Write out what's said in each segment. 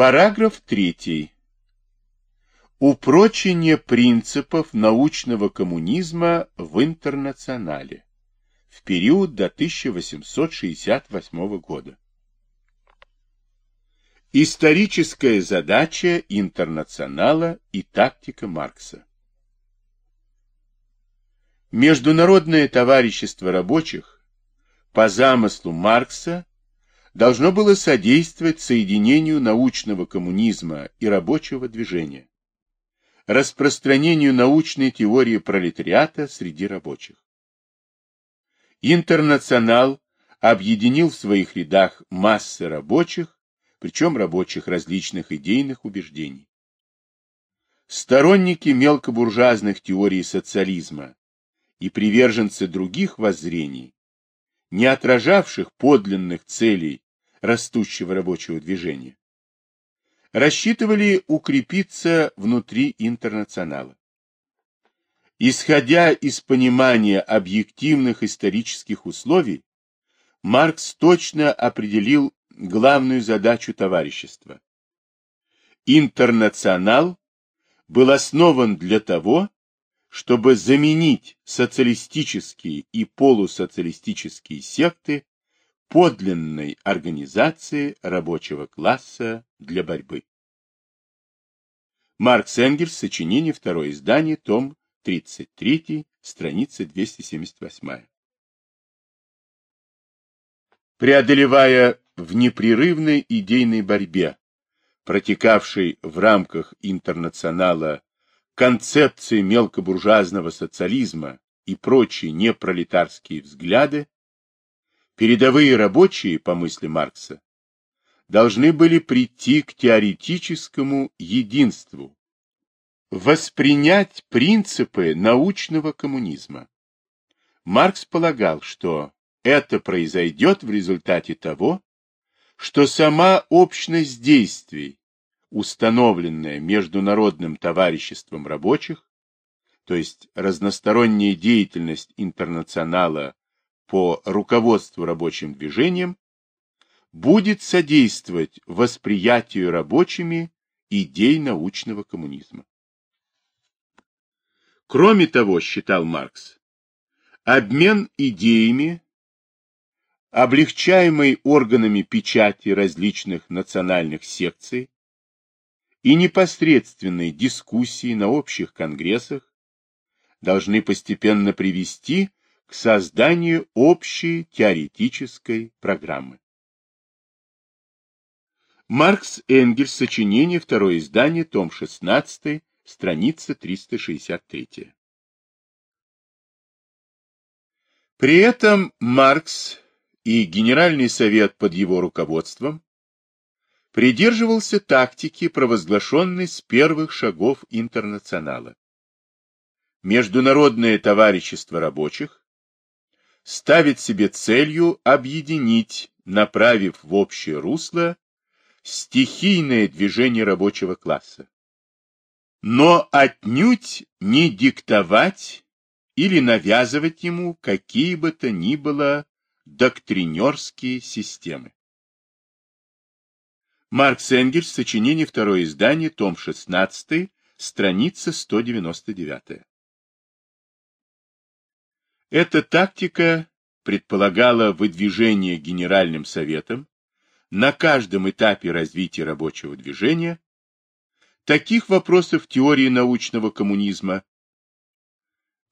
Параграф 3. Упрочение принципов научного коммунизма в интернационале в период до 1868 года. Историческая задача интернационала и тактика Маркса. Международное товарищество рабочих по замыслу Маркса должно было содействовать соединению научного коммунизма и рабочего движения, распространению научной теории пролетариата среди рабочих. Интернационал объединил в своих рядах массы рабочих, причем рабочих различных идейных убеждений. Сторонники мелкобуржуазных теорий социализма и приверженцы других воззрений не отражавших подлинных целей растущего рабочего движения, рассчитывали укрепиться внутри интернационала. Исходя из понимания объективных исторических условий, Маркс точно определил главную задачу товарищества. Интернационал был основан для того, чтобы заменить социалистические и полусоциалистические секты подлинной организации рабочего класса для борьбы. Маркс Энгельс, сочинение, второе издание, том 33, страница 278. Преодолевая в непрерывной идейной борьбе, протекавшей в рамках интернационала концепции мелкобуржуазного социализма и прочие непролетарские взгляды, передовые рабочие, по мысли Маркса, должны были прийти к теоретическому единству, воспринять принципы научного коммунизма. Маркс полагал, что это произойдет в результате того, что сама общность действий установленная Международным товариществом рабочих, то есть разносторонняя деятельность интернационала по руководству рабочим движением, будет содействовать восприятию рабочими идей научного коммунизма. Кроме того, считал Маркс, обмен идеями, облегчаемый органами печати различных национальных секций, и непосредственной дискуссии на общих конгрессах должны постепенно привести к созданию общей теоретической программы. Маркс Энгельс, сочинение, второе издание, том 16, страница 363. При этом Маркс и Генеральный совет под его руководством придерживался тактики, провозглашенной с первых шагов интернационала. Международное товарищество рабочих ставит себе целью объединить, направив в общее русло, стихийное движение рабочего класса, но отнюдь не диктовать или навязывать ему какие бы то ни было доктринерские системы. Маркс Энгельс, сочинение, второе издание, том 16, страница 199. Эта тактика предполагала выдвижение Генеральным Советом на каждом этапе развития рабочего движения таких вопросов теории научного коммунизма,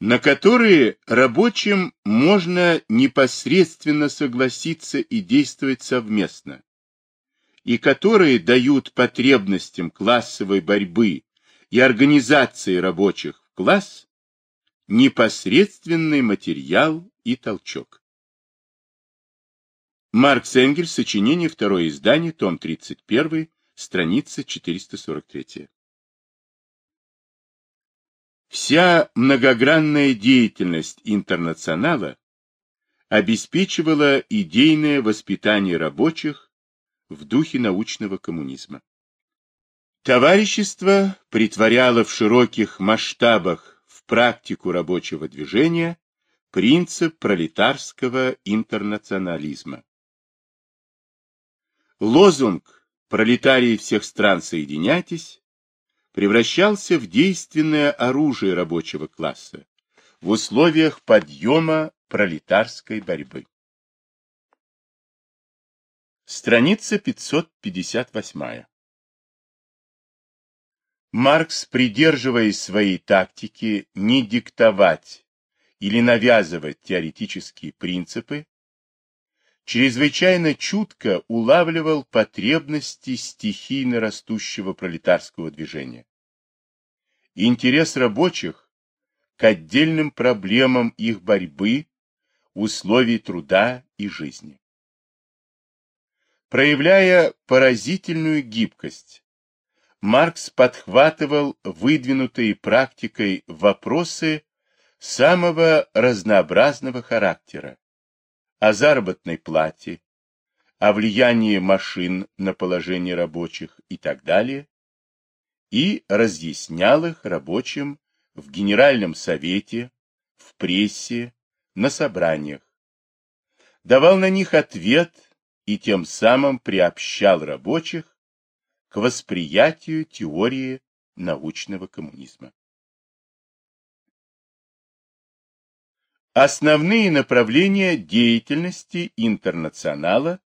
на которые рабочим можно непосредственно согласиться и действовать совместно, и которые дают потребностям классовой борьбы и организации рабочих в класс непосредственный материал и толчок. Маркс Энгельс, сочинение, второе издание, том 31, страница 443. Вся многогранная деятельность интернационала обеспечивала идейное воспитание рабочих в духе научного коммунизма. Товарищество притворяло в широких масштабах в практику рабочего движения принцип пролетарского интернационализма. Лозунг «Пролетарии всех стран, соединяйтесь!» превращался в действенное оружие рабочего класса в условиях подъема пролетарской борьбы. Страница 558. Маркс, придерживаясь своей тактики не диктовать или навязывать теоретические принципы, чрезвычайно чутко улавливал потребности стихийно растущего пролетарского движения. Интерес рабочих к отдельным проблемам их борьбы, условий труда и жизни. Проявляя поразительную гибкость, Маркс подхватывал выдвинутые практикой вопросы самого разнообразного характера о заработной плате, о влиянии машин на положение рабочих и так далее, и разъяснял их рабочим в Генеральном совете, в прессе, на собраниях, давал на них ответ и тем самым приобщал рабочих к восприятию теории научного коммунизма. Основные направления деятельности интернационала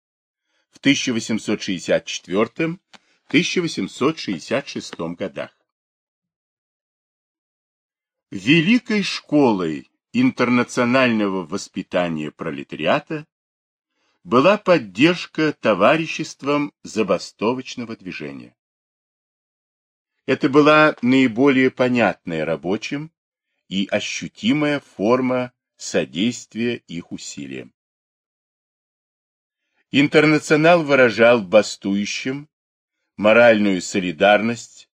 в 1864-1866 годах. Великой школой интернационального воспитания пролетариата была поддержка товариществом забастовочного движения. Это была наиболее понятная рабочим и ощутимая форма содействия их усилиям. Интернационал выражал бастующим моральную солидарность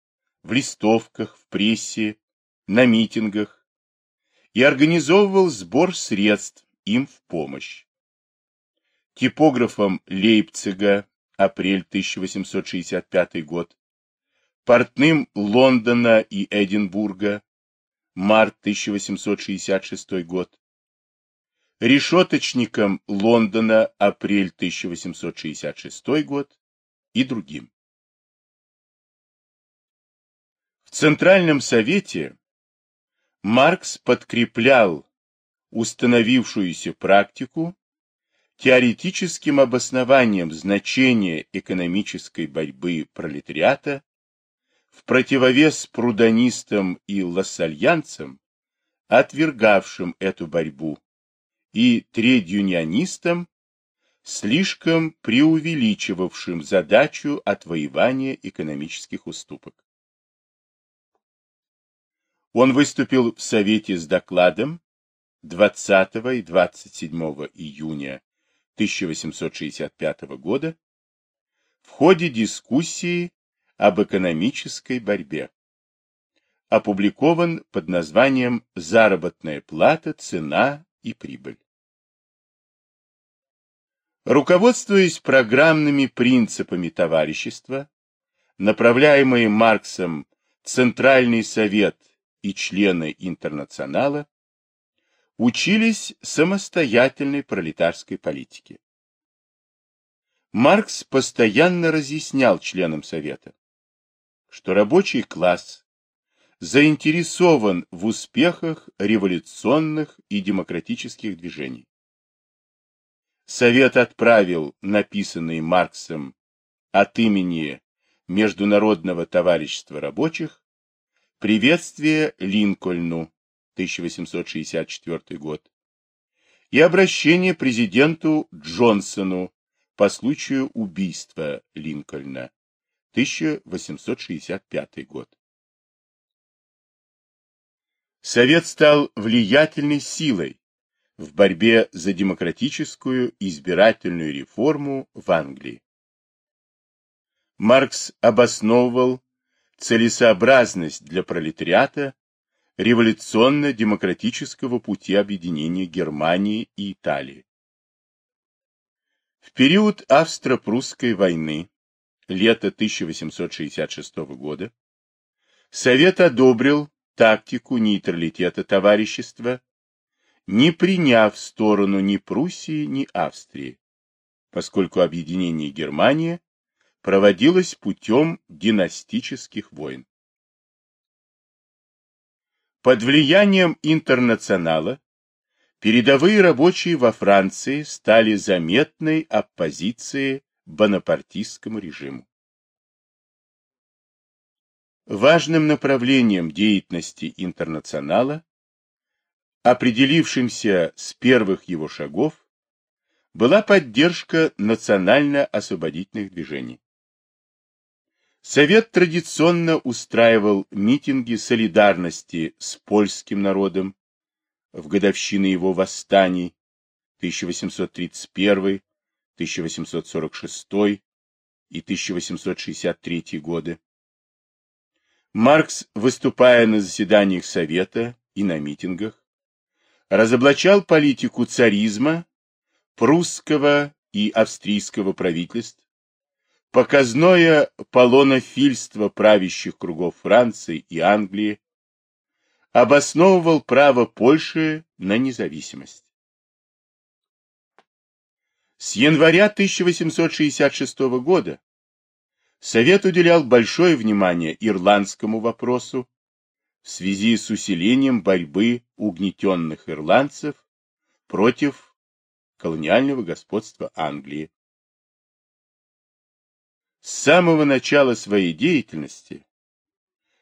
в листовках, в прессе, на митингах и организовывал сбор средств им в помощь типографом Лейпцига, апрель 1865 год, портным Лондона и Эдинбурга, март 1866 год, решеточником Лондона, апрель 1866 год и другим. В Центральном Совете Маркс подкреплял установившуюся практику теоретическим обоснованием значения экономической борьбы пролетариата в противовес прудонистам и лассальянцам, отвергавшим эту борьбу, и тредюнионистам, слишком преувеличивавшим задачу отвоевания экономических уступок. Он выступил в Совете с докладом 20 и 27 июня 1865 года в ходе дискуссии об экономической борьбе. Опубликован под названием «Заработная плата, цена и прибыль». Руководствуясь программными принципами товарищества, направляемые Марксом Центральный совет и члены интернационала учились самостоятельной пролетарской политике. Маркс постоянно разъяснял членам Совета, что рабочий класс заинтересован в успехах революционных и демократических движений. Совет отправил написанный Марксом от имени Международного товарищества рабочих приветствие Линкольну 1864 год, и обращение президенту Джонсону по случаю убийства Линкольна, 1865 год. Совет стал влиятельной силой в борьбе за демократическую избирательную реформу в Англии. Маркс обосновывал целесообразность для пролетариата революционно-демократического пути объединения Германии и Италии. В период Австро-Прусской войны, лето 1866 года, Совет одобрил тактику нейтралитета товарищества, не приняв сторону ни Пруссии, ни Австрии, поскольку объединение Германии проводилось путем династических войн. Под влиянием интернационала передовые рабочие во Франции стали заметной оппозицией бонапартистскому режиму. Важным направлением деятельности интернационала, определившимся с первых его шагов, была поддержка национально-освободительных движений. Совет традиционно устраивал митинги солидарности с польским народом в годовщины его восстаний 1831, 1846 и 1863 годы. Маркс, выступая на заседаниях Совета и на митингах, разоблачал политику царизма, прусского и австрийского правительств, показное полонофильство правящих кругов Франции и Англии, обосновывал право Польши на независимость. С января 1866 года Совет уделял большое внимание ирландскому вопросу в связи с усилением борьбы угнетенных ирландцев против колониального господства Англии. С самого начала своей деятельности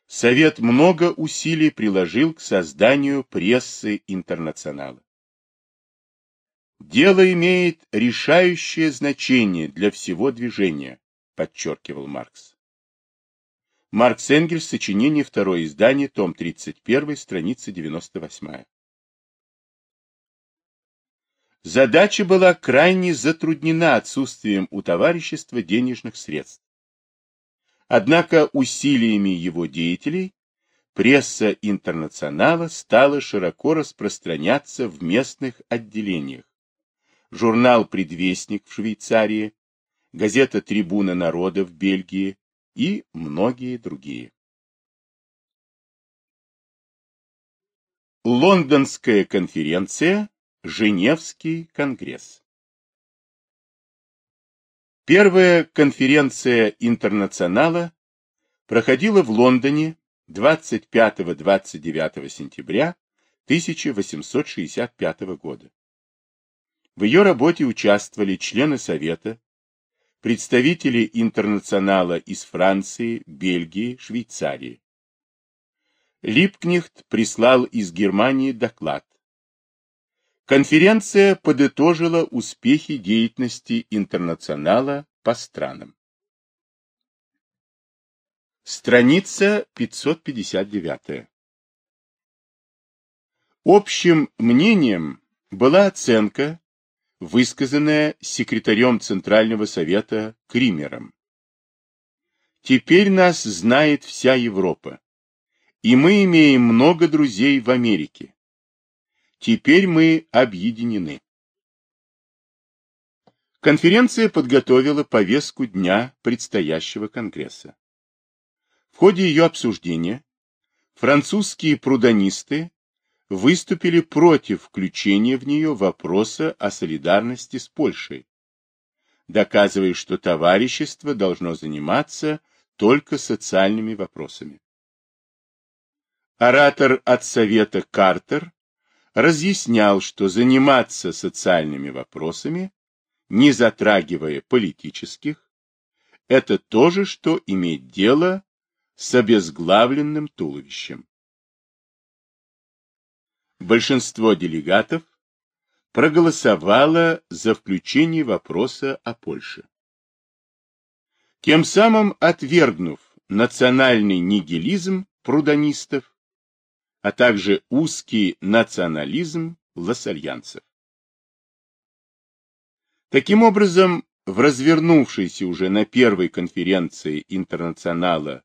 Совет много усилий приложил к созданию прессы интернационала. Дело имеет решающее значение для всего движения, подчеркивал Маркс. Маркс Энгельс, сочинение, второе издание, том 31, страница 98. Задача была крайне затруднена отсутствием у товарищества денежных средств. Однако усилиями его деятелей пресса интернационала стала широко распространяться в местных отделениях. Журнал «Предвестник» в Швейцарии, газета «Трибуна народа» в Бельгии и многие другие. Лондонская конференция, Женевский конгресс. Первая конференция интернационала проходила в Лондоне 25-29 сентября 1865 года. В ее работе участвовали члены Совета, представители интернационала из Франции, Бельгии, Швейцарии. Липкнехт прислал из Германии доклад. Конференция подытожила успехи деятельности интернационала по странам. Страница 559. Общим мнением была оценка, высказанное секретарем Центрального совета Кримером. Теперь нас знает вся Европа, и мы имеем много друзей в Америке. Теперь мы объединены. Конференция подготовила повестку дня предстоящего Конгресса. В ходе ее обсуждения французские прудонисты выступили против включения в нее вопроса о солидарности с Польшей, доказывая, что товарищество должно заниматься только социальными вопросами. Оратор от Совета Картер разъяснял, что заниматься социальными вопросами, не затрагивая политических, это то же, что иметь дело с обезглавленным туловищем большинство делегатов проголосовало за включение вопроса о Польше. Тем самым отвергнув национальный нигилизм прудонистов, а также узкий национализм лассальянцев. Таким образом, в развернувшейся уже на первой конференции интернационала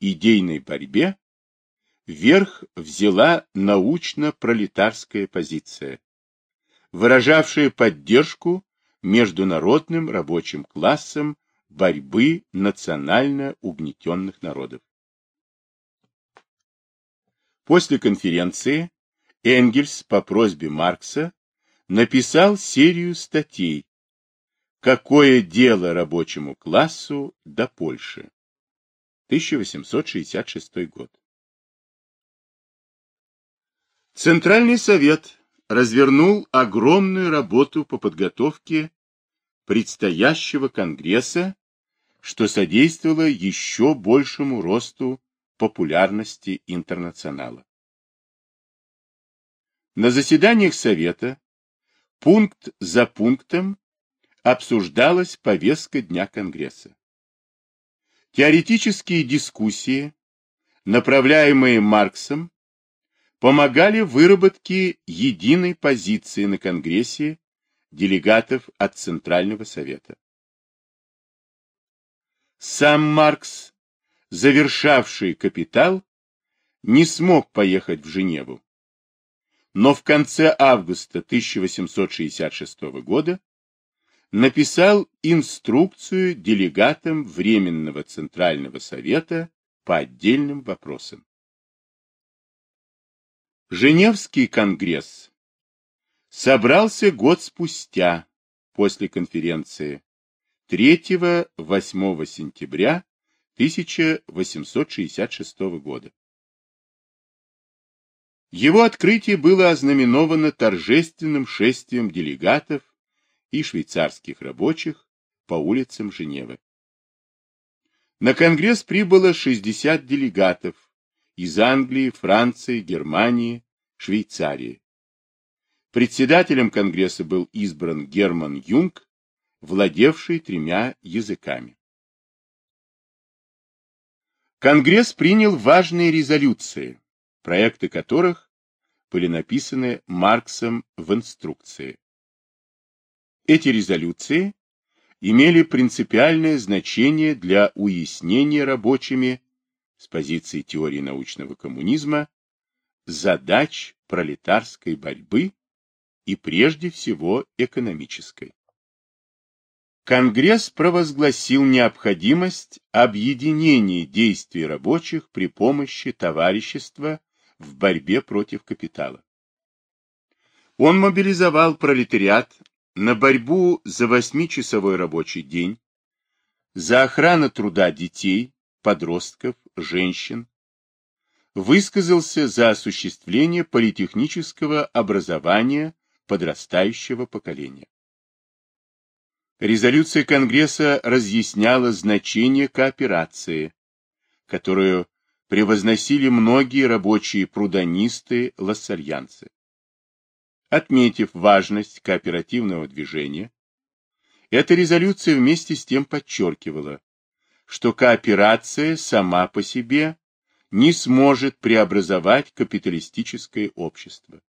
идейной борьбе верх взяла научно-пролетарская позиция, выражавшая поддержку международным рабочим классам борьбы национально угнетенных народов. После конференции Энгельс по просьбе Маркса написал серию статей, Какое дело рабочему классу до Польши? 1866 год. Центральный совет развернул огромную работу по подготовке предстоящего Конгресса, что содействовало еще большему росту популярности интернационала. На заседаниях Совета пункт за пунктом обсуждалась повестка Дня Конгресса. Теоретические дискуссии, направляемые Марксом, помогали выработке единой позиции на Конгрессе делегатов от Центрального Совета. Сам Маркс, завершавший «Капитал», не смог поехать в Женеву, но в конце августа 1866 года написал инструкцию делегатам Временного Центрального Совета по отдельным вопросам. Женевский конгресс собрался год спустя после конференции 3-8 сентября 1866 года. Его открытие было ознаменовано торжественным шествием делегатов и швейцарских рабочих по улицам Женевы. На Конгресс прибыло 60 делегатов из Англии, Франции, Германии, Швейцарии. Председателем Конгресса был избран Герман Юнг, владевший тремя языками. Конгресс принял важные резолюции, проекты которых были написаны Марксом в инструкции. Эти резолюции имели принципиальное значение для уяснения рабочими с позиции теории научного коммунизма задач пролетарской борьбы и прежде всего экономической. Конгресс провозгласил необходимость объединения действий рабочих при помощи товарищества в борьбе против капитала. Он мобилизовал пролетариат на борьбу за восьмичасовой рабочий день, за охрану труда детей, подростков, женщин, высказался за осуществление политехнического образования подрастающего поколения. Резолюция Конгресса разъясняла значение кооперации, которую превозносили многие рабочие прудонисты-лассальянцы. Отметив важность кооперативного движения, эта резолюция вместе с тем подчеркивала, что кооперация сама по себе не сможет преобразовать капиталистическое общество,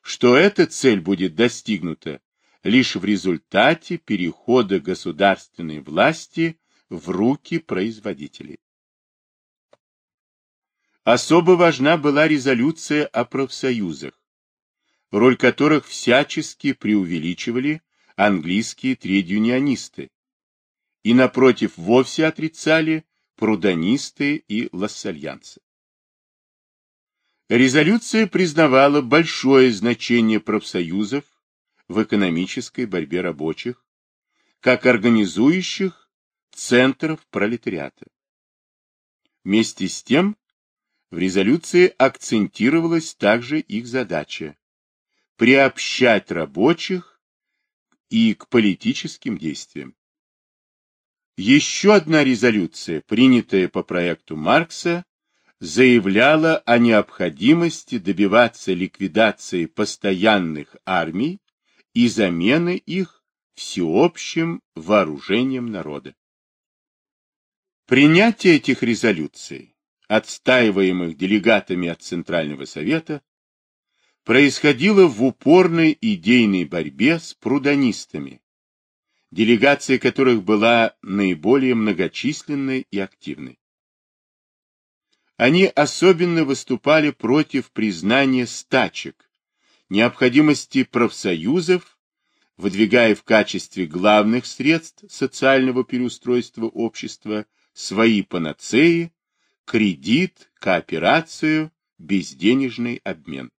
что эта цель будет достигнута лишь в результате перехода государственной власти в руки производителей. Особо важна была резолюция о профсоюзах, роль которых всячески преувеличивали английские трейд-юнионисты и, напротив, вовсе отрицали прудонисты и лассальянцы. Резолюция признавала большое значение профсоюзов в экономической борьбе рабочих, как организующих центров пролетариата. Вместе с тем, в резолюции акцентировалась также их задача приобщать рабочих и к политическим действиям. Еще одна резолюция, принятая по проекту Маркса, заявляла о необходимости добиваться ликвидации постоянных армий и замены их всеобщим вооружением народа. Принятие этих резолюций, отстаиваемых делегатами от Центрального Совета, происходило в упорной идейной борьбе с прудонистами, делегация которых была наиболее многочисленной и активной. Они особенно выступали против признания стачек, необходимости профсоюзов, выдвигая в качестве главных средств социального переустройства общества свои панацеи, кредит, кооперацию, безденежный обмен.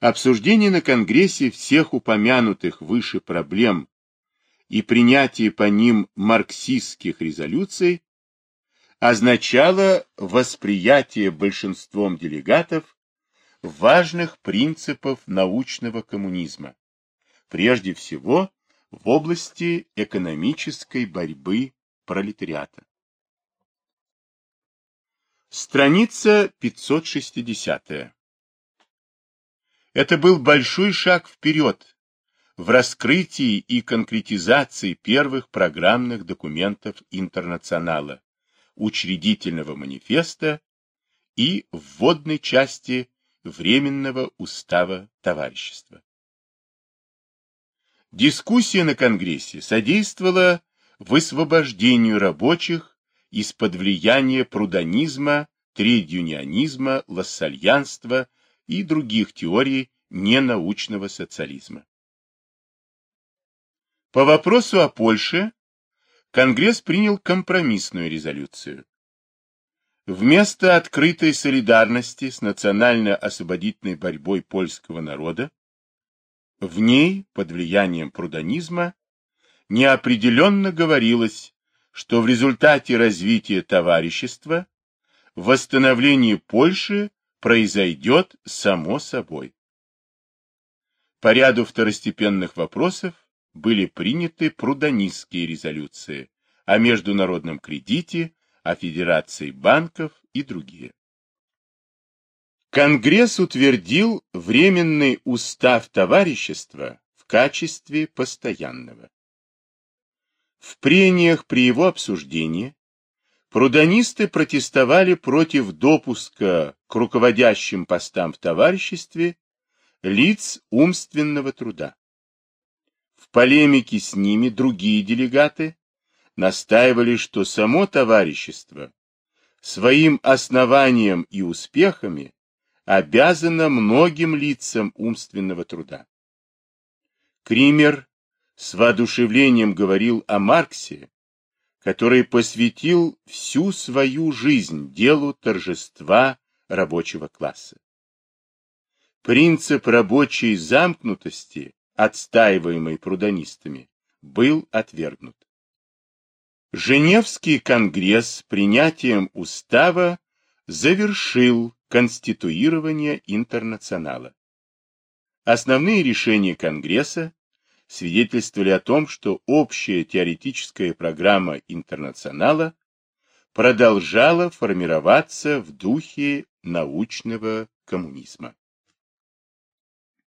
Обсуждение на Конгрессе всех упомянутых выше проблем и принятие по ним марксистских резолюций означало восприятие большинством делегатов важных принципов научного коммунизма, прежде всего в области экономической борьбы пролетариата. Страница 560. Это был большой шаг вперед в раскрытии и конкретизации первых программных документов интернационала, учредительного манифеста и вводной части Временного устава товарищества. Дискуссия на Конгрессе содействовала высвобождению рабочих из-под влияния прудонизма, тредюнионизма, лассальянства и других теорий ненаучного социализма. По вопросу о Польше Конгресс принял компромиссную резолюцию. Вместо открытой солидарности с национально-освободительной борьбой польского народа, в ней, под влиянием прудонизма, неопределенно говорилось, что в результате развития товарищества восстановление Польши произойдет само собой. По ряду второстепенных вопросов были приняты прудонистские резолюции о международном кредите, о Федерации банков и другие. Конгресс утвердил Временный устав товарищества в качестве постоянного. В прениях при его обсуждении прудонисты протестовали против допуска к руководящим постам в товариществе лиц умственного труда. В полемике с ними другие делегаты настаивали, что само товарищество своим основанием и успехами обязано многим лицам умственного труда. Кример с воодушевлением говорил о Марксе, который посвятил всю свою жизнь делу торжества рабочего класса. Принцип рабочей замкнутости, отстаиваемый прудонистами, был отвергнут. Женевский конгресс принятием устава завершил конституирование интернационала. Основные решения Конгресса свидетельствовали о том, что общая теоретическая программа интернационала продолжала формироваться в духе научного коммунизма.